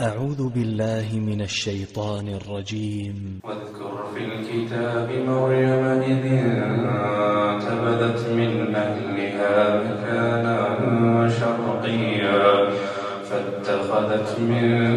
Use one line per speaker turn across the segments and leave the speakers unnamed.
أعوذ بالله من الشيطان الرجيم.
واذكر في الكتاب مريم إذ انتبذت من أهلها مكانا شرقيا فاتخذت من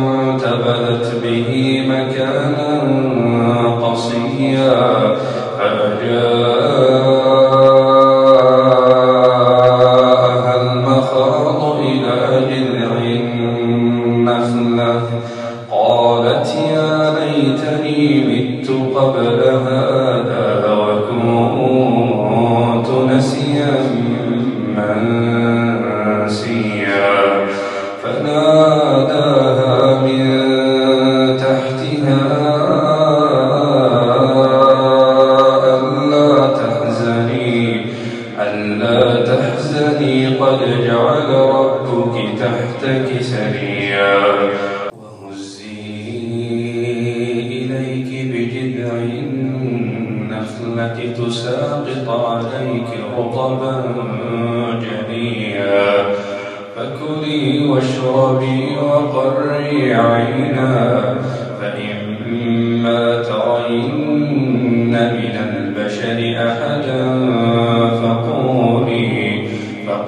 فانتبذت به مكانا قصيا. النخلة؟ قالت يا ليتني مت قبل هذا قد جعل ربك تحتك سريا وهزي إليك بجذع النخلة تساقط عليك رطبا جنيا. فكلي واشربي وقري عينا. فإما ترين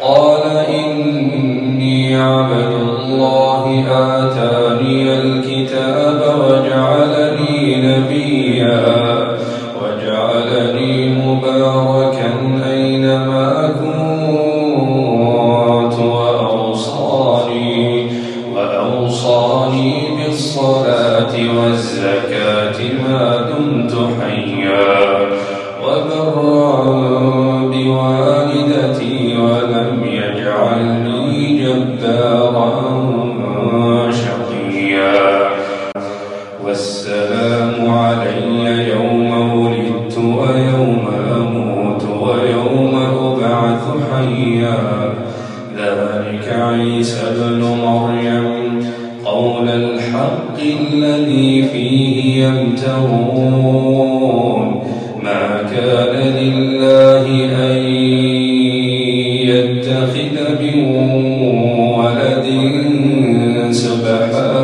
قال إني عبد الله آتاني الكتاب وجعلني نبيا وجعلني مباركا أينما كنت وأوصاني وأوصاني بالصلاة والزكاة ما دمت حيا وبرا بوالدتي ولم يجعلني جبارا. عيسى ابن مريم قول الحق الذي فيه يمترون ما كان لله أن يتخذ من ولد سبحانه